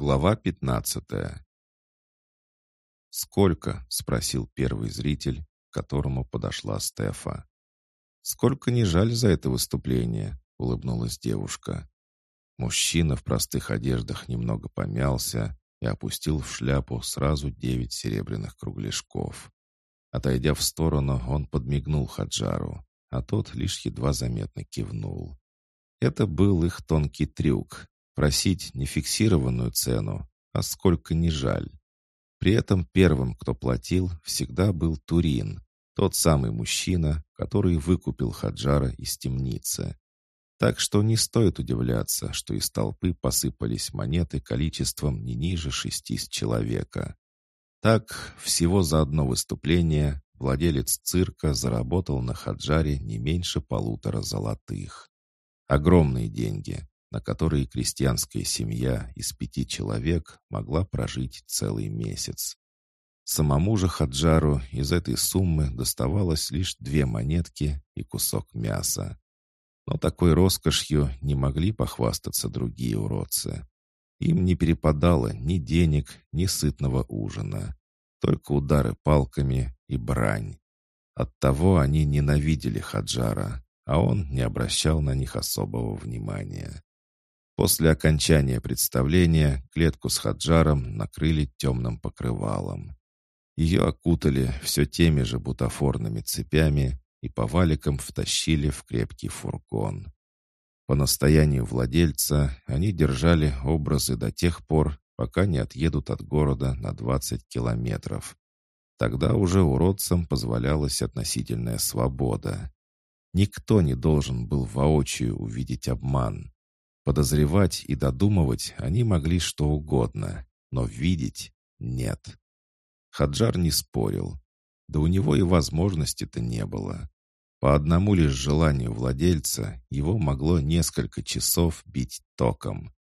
Глава пятнадцатая. «Сколько?» — спросил первый зритель, к которому подошла Стефа. «Сколько не жаль за это выступление?» — улыбнулась девушка. Мужчина в простых одеждах немного помялся и опустил в шляпу сразу девять серебряных кругляшков. Отойдя в сторону, он подмигнул Хаджару, а тот лишь едва заметно кивнул. Это был их тонкий трюк — просить не фиксированную цену, а сколько не жаль. При этом первым, кто платил, всегда был Турин, тот самый мужчина, который выкупил Хаджара из темницы. Так что не стоит удивляться, что из толпы посыпались монеты количеством не ниже шести с человека. Так, всего за одно выступление владелец цирка заработал на Хаджаре не меньше полутора золотых. Огромные деньги, на которые крестьянская семья из пяти человек могла прожить целый месяц. Самому же Хаджару из этой суммы доставалось лишь две монетки и кусок мяса. Но такой роскошью не могли похвастаться другие уродцы. Им не перепадало ни денег, ни сытного ужина. Только удары палками и брань. Оттого они ненавидели Хаджара, а он не обращал на них особого внимания. После окончания представления клетку с Хаджаром накрыли темным покрывалом. Ее окутали все теми же бутафорными цепями и по валикам втащили в крепкий фургон. По настоянию владельца они держали образы до тех пор, пока не отъедут от города на 20 километров. Тогда уже уродцам позволялась относительная свобода. Никто не должен был воочию увидеть обман. Подозревать и додумывать они могли что угодно, но видеть — нет. Хаджар не спорил. Да у него и возможности-то не было. По одному лишь желанию владельца его могло несколько часов бить током.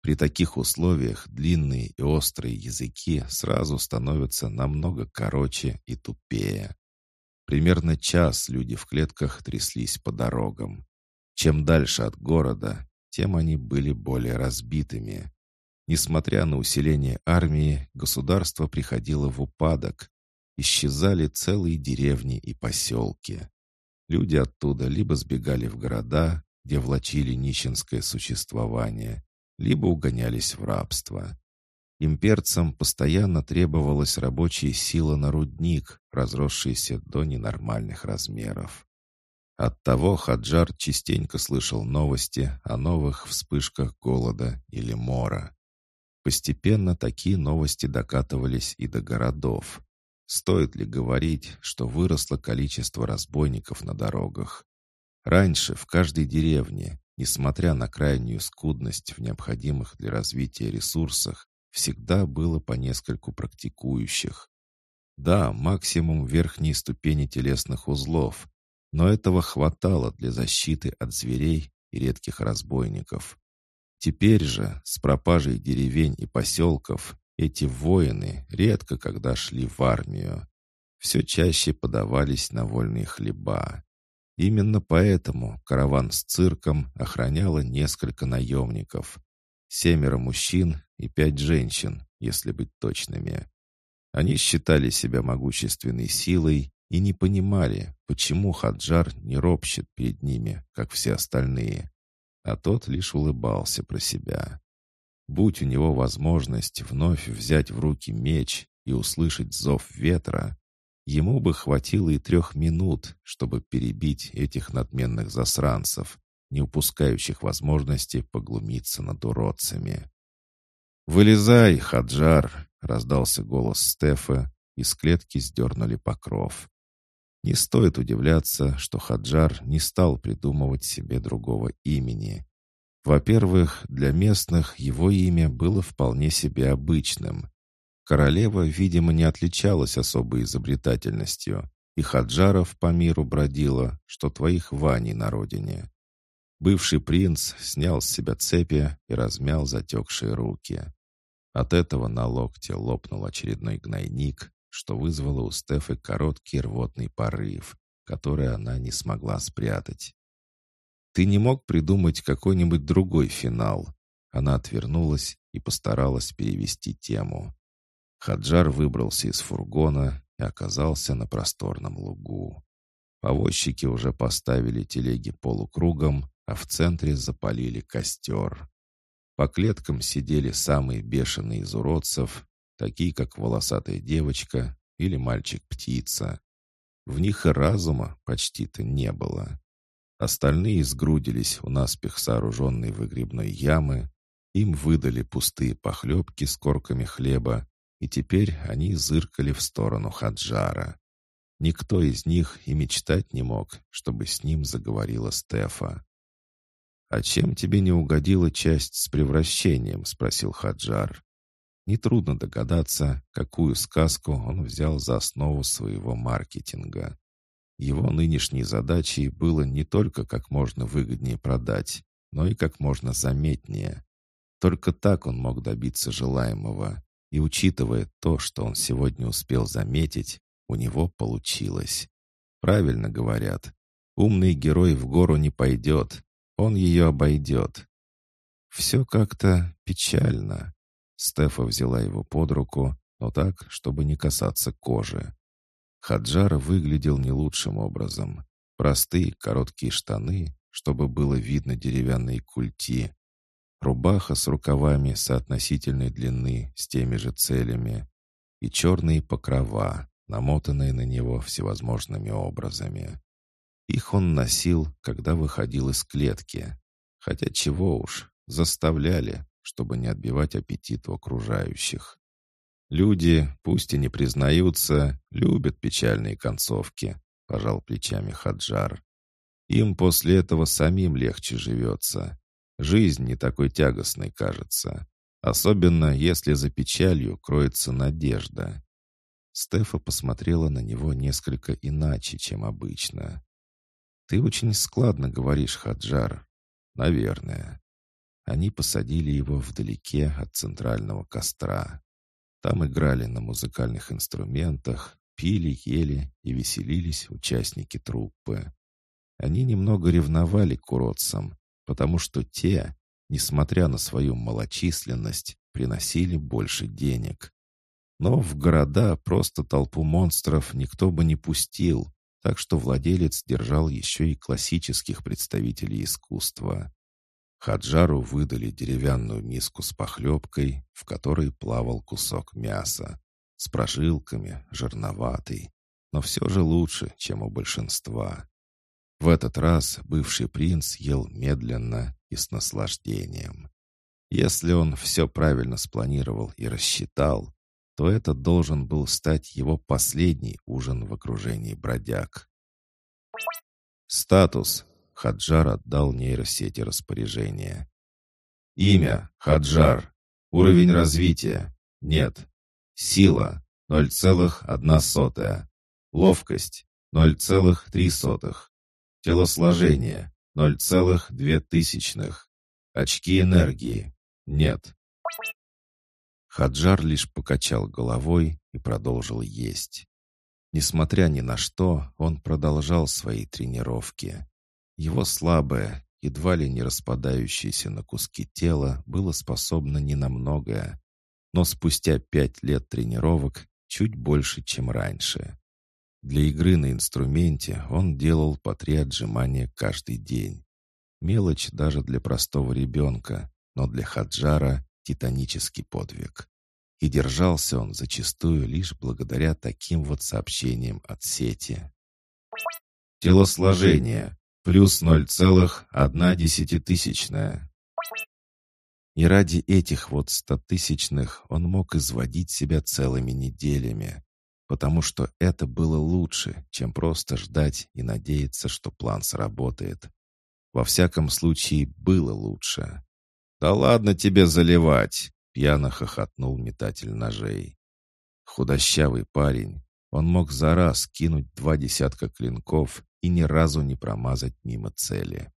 При таких условиях длинные и острые языки сразу становятся намного короче и тупее. Примерно час люди в клетках тряслись по дорогам. Чем дальше от города, тем они были более разбитыми. Несмотря на усиление армии, государство приходило в упадок, исчезали целые деревни и поселки. Люди оттуда либо сбегали в города, где влачили нищенское существование, либо угонялись в рабство. Имперцам постоянно требовалась рабочая сила на рудник, разросшийся до ненормальных размеров. Оттого Хаджар частенько слышал новости о новых вспышках голода или мора. Постепенно такие новости докатывались и до городов. Стоит ли говорить, что выросло количество разбойников на дорогах? Раньше в каждой деревне, несмотря на крайнюю скудность в необходимых для развития ресурсах, всегда было по нескольку практикующих. Да, максимум верхней ступени телесных узлов, но этого хватало для защиты от зверей и редких разбойников. Теперь же, с пропажей деревень и поселков, эти воины редко когда шли в армию. Все чаще подавались на вольные хлеба. Именно поэтому караван с цирком охраняло несколько наемников. Семеро мужчин и пять женщин, если быть точными. Они считали себя могущественной силой и не понимали, почему Хаджар не ропщет перед ними, как все остальные. А тот лишь улыбался про себя. Будь у него возможность вновь взять в руки меч и услышать зов ветра, ему бы хватило и трех минут, чтобы перебить этих надменных засранцев, не упускающих возможности поглумиться над уродцами. «Вылезай, Хаджар!» — раздался голос Стефа, и с клетки сдернули покров. Не стоит удивляться, что Хаджар не стал придумывать себе другого имени. Во-первых, для местных его имя было вполне себе обычным. Королева, видимо, не отличалась особой изобретательностью, и Хаджаров по миру бродила, что твоих Ваней на родине. Бывший принц снял с себя цепи и размял затекшие руки. От этого на локте лопнул очередной гнойник, что вызвало у Стефы короткий рвотный порыв, который она не смогла спрятать. Ты не мог придумать какой-нибудь другой финал?» Она отвернулась и постаралась перевести тему. Хаджар выбрался из фургона и оказался на просторном лугу. Повозчики уже поставили телеги полукругом, а в центре запалили костер. По клеткам сидели самые бешеные из уродцев, такие как волосатая девочка или мальчик-птица. В них и разума почти-то не было. Остальные сгрудились у наспех сооруженной выгребной ямы, им выдали пустые похлебки с корками хлеба, и теперь они зыркали в сторону Хаджара. Никто из них и мечтать не мог, чтобы с ним заговорила Стефа. «А чем тебе не угодила часть с превращением?» — спросил Хаджар. Нетрудно догадаться, какую сказку он взял за основу своего маркетинга. Его нынешней задачей было не только как можно выгоднее продать, но и как можно заметнее. Только так он мог добиться желаемого. И учитывая то, что он сегодня успел заметить, у него получилось. Правильно говорят. Умный герой в гору не пойдет. Он ее обойдет. Все как-то печально. Стефа взяла его под руку, но так, чтобы не касаться кожи. Хаджар выглядел не лучшим образом. Простые короткие штаны, чтобы было видно деревянные культи, рубаха с рукавами соотносительной длины с теми же целями и черные покрова, намотанные на него всевозможными образами. Их он носил, когда выходил из клетки. Хотя чего уж, заставляли, чтобы не отбивать аппетит у окружающих. Люди, пусть и не признаются, любят печальные концовки, пожал плечами Хаджар. Им после этого самим легче живется. Жизнь не такой тягостной кажется. Особенно, если за печалью кроется надежда. Стефа посмотрела на него несколько иначе, чем обычно. «Ты очень складно говоришь, Хаджар. Наверное». Они посадили его вдалеке от центрального костра. Там играли на музыкальных инструментах, пили, ели и веселились участники труппы. Они немного ревновали к уродцам, потому что те, несмотря на свою малочисленность, приносили больше денег. Но в города просто толпу монстров никто бы не пустил, так что владелец держал еще и классических представителей искусства. Хаджару выдали деревянную миску с похлебкой, в которой плавал кусок мяса, с прожилками, жирноватый, но все же лучше, чем у большинства. В этот раз бывший принц ел медленно и с наслаждением. Если он все правильно спланировал и рассчитал, то это должен был стать его последний ужин в окружении бродяг. Статус. Хаджар отдал нейросети распоряжение. Имя. Хаджар. Уровень развития. Нет. Сила. 0,1. Ловкость. 0,3. Телосложение — 0,2. Очки энергии — нет. Хаджар лишь покачал головой и продолжил есть. Несмотря ни на что, он продолжал свои тренировки. Его слабое, едва ли не распадающееся на куски тело было способно не на многое, но спустя пять лет тренировок чуть больше, чем раньше. Для игры на инструменте он делал по три отжимания каждый день. Мелочь даже для простого ребенка, но для Хаджара — титанический подвиг. И держался он зачастую лишь благодаря таким вот сообщениям от сети. Телосложение. Плюс 0,1 И ради этих вот стотысячных он мог изводить себя целыми неделями потому что это было лучше, чем просто ждать и надеяться, что план сработает. Во всяком случае, было лучше. «Да ладно тебе заливать!» — пьяно хохотнул метатель ножей. Худощавый парень, он мог за раз кинуть два десятка клинков и ни разу не промазать мимо цели.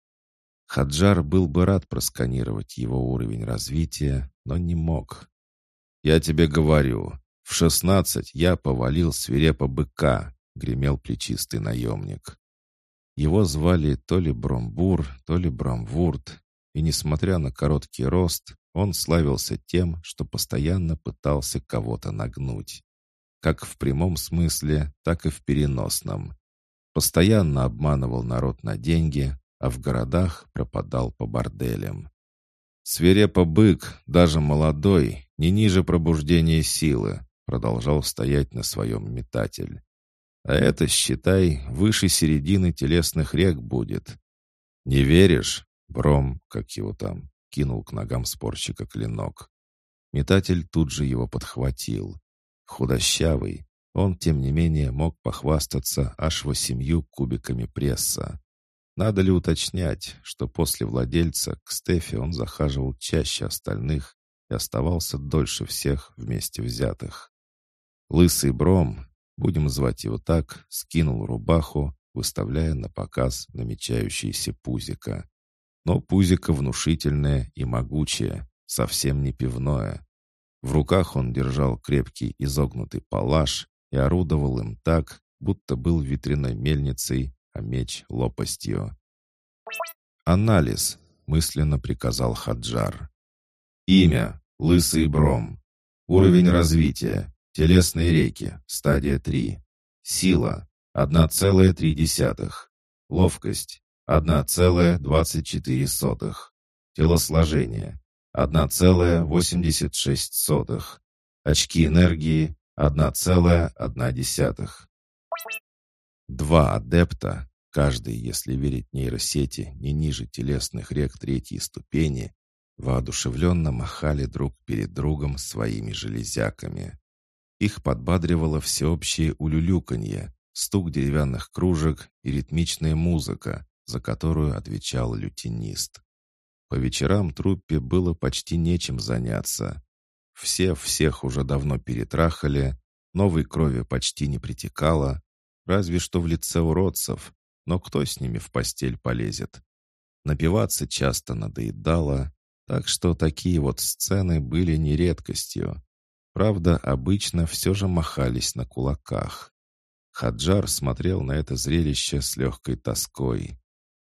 Хаджар был бы рад просканировать его уровень развития, но не мог. «Я тебе говорю, в шестнадцать я повалил свирепо быка, гремел плечистый наемник. Его звали то ли Бромбур, то ли Бромвурт, и, несмотря на короткий рост, он славился тем, что постоянно пытался кого-то нагнуть. Как в прямом смысле, так и в переносном. Постоянно обманывал народ на деньги, а в городах пропадал по борделям. Свирепо бык, даже молодой, не ниже пробуждения силы, продолжал стоять на своем метатель. А это, считай, выше середины телесных рек будет. Не веришь? Бром, как его там, кинул к ногам спорщика клинок. Метатель тут же его подхватил. Худощавый, он, тем не менее, мог похвастаться аж восемью кубиками пресса. Надо ли уточнять, что после владельца к Стефе он захаживал чаще остальных и оставался дольше всех вместе взятых. Лысый Бром, будем звать его так, скинул рубаху, выставляя на показ намечающееся пузико. Но пузико внушительное и могучее, совсем не пивное. В руках он держал крепкий изогнутый палаш и орудовал им так, будто был ветряной мельницей, а меч — лопастью. «Анализ», — мысленно приказал Хаджар. «Имя — Лысый Бром. Уровень развития — телесные реки, стадия 3. Сила — 1,3. Ловкость — 1,24. Телосложение — 1,86. Очки энергии — 1,1. Два адепта, каждый, если верить нейросети, не ниже телесных рек третьей ступени, воодушевленно махали друг перед другом своими железяками. Их подбадривало всеобщее улюлюканье, стук деревянных кружек и ритмичная музыка, за которую отвечал лютинист. По вечерам труппе было почти нечем заняться. Все всех уже давно перетрахали, новой крови почти не притекало, разве что в лице уродцев, но кто с ними в постель полезет? Напиваться часто надоедало, так что такие вот сцены были не редкостью. Правда, обычно все же махались на кулаках. Хаджар смотрел на это зрелище с легкой тоской.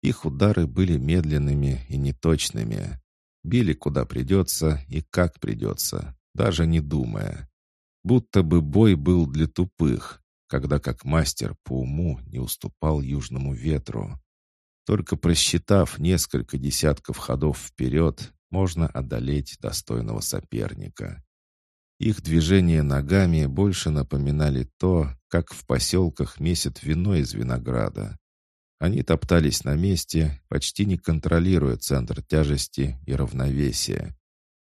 Их удары были медленными и неточными. Били куда придется и как придется, даже не думая. Будто бы бой был для тупых, когда как мастер по уму не уступал южному ветру. Только просчитав несколько десятков ходов вперед, можно одолеть достойного соперника. Их движения ногами больше напоминали то, как в поселках месят вино из винограда. Они топтались на месте, почти не контролируя центр тяжести и равновесия.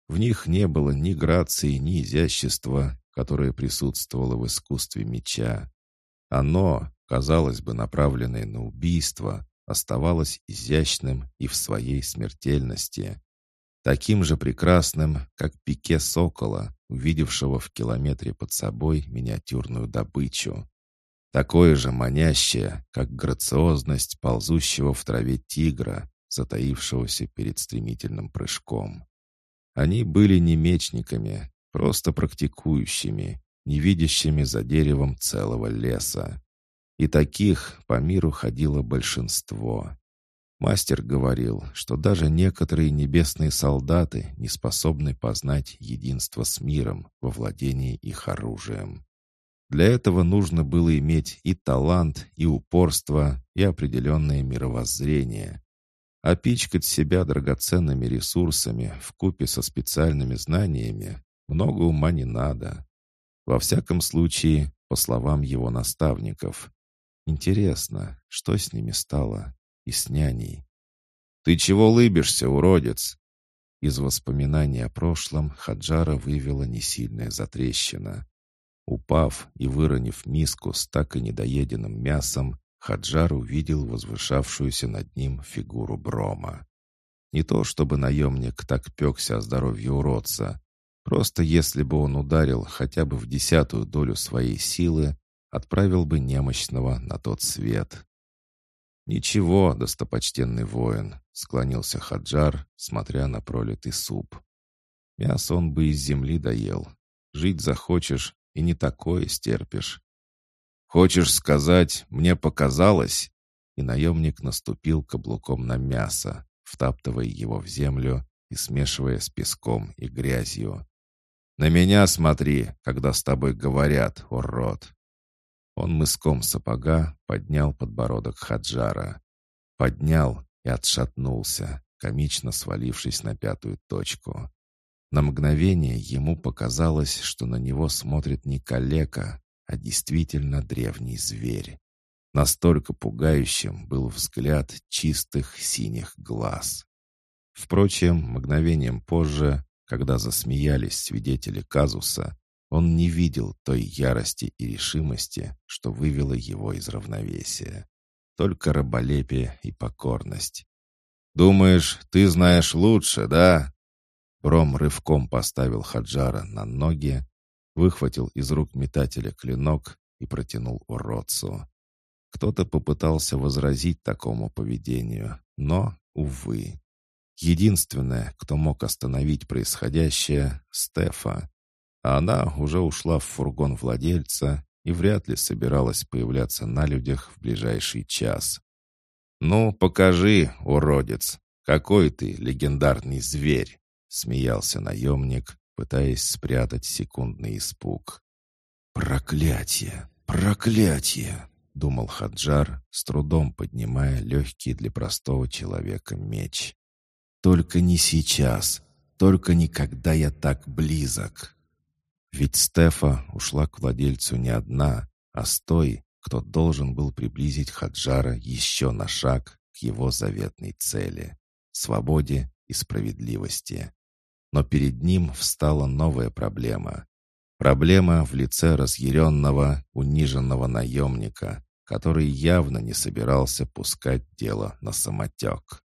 В них не было ни грации, ни изящества, которое присутствовало в искусстве меча. Оно, казалось бы, направленное на убийство, оставалось изящным и в своей смертельности. Таким же прекрасным, как пике сокола, увидевшего в километре под собой миниатюрную добычу. Такое же манящее, как грациозность ползущего в траве тигра, затаившегося перед стремительным прыжком. Они были не мечниками, просто практикующими, не видящими за деревом целого леса. И таких по миру ходило большинство. Мастер говорил, что даже некоторые небесные солдаты не способны познать единство с миром во владении их оружием. Для этого нужно было иметь и талант, и упорство, и определенное мировоззрение. А пичкать себя драгоценными ресурсами в купе со специальными знаниями много ума не надо. Во всяком случае, по словам его наставников. Интересно, что с ними стало? И с няней. «Ты чего лыбишься, уродец?» Из воспоминаний о прошлом Хаджара вывела несильная затрещина. Упав и выронив миску с так и недоеденным мясом, Хаджар увидел возвышавшуюся над ним фигуру Брома. Не то чтобы наемник так пекся о здоровье уродца, Просто если бы он ударил хотя бы в десятую долю своей силы, отправил бы немощного на тот свет. «Ничего, достопочтенный воин», — склонился Хаджар, смотря на пролитый суп. «Мясо он бы из земли доел. Жить захочешь, и не такое стерпишь». «Хочешь сказать, мне показалось?» И наемник наступил каблуком на мясо, втаптывая его в землю и смешивая с песком и грязью. «На меня смотри, когда с тобой говорят, урод!» Он мыском сапога поднял подбородок Хаджара. Поднял и отшатнулся, комично свалившись на пятую точку. На мгновение ему показалось, что на него смотрит не калека, а действительно древний зверь. Настолько пугающим был взгляд чистых синих глаз. Впрочем, мгновением позже, когда засмеялись свидетели казуса, он не видел той ярости и решимости, что вывело его из равновесия. Только раболепие и покорность. «Думаешь, ты знаешь лучше, да?» Бром рывком поставил Хаджара на ноги, выхватил из рук метателя клинок и протянул уродцу. Кто-то попытался возразить такому поведению, но, увы. Единственное, кто мог остановить происходящее — Стефа. А она уже ушла в фургон владельца и вряд ли собиралась появляться на людях в ближайший час. «Ну, покажи, уродец, какой ты легендарный зверь!» — смеялся наемник, пытаясь спрятать секундный испуг. «Проклятие! Проклятие!» — думал Хаджар, с трудом поднимая легкий для простого человека меч. «Только не сейчас, только не когда я так близок». Ведь Стефа ушла к владельцу не одна, а с той, кто должен был приблизить Хаджара еще на шаг к его заветной цели — свободе и справедливости. Но перед ним встала новая проблема. Проблема в лице разъяренного, униженного наемника, который явно не собирался пускать дело на самотек.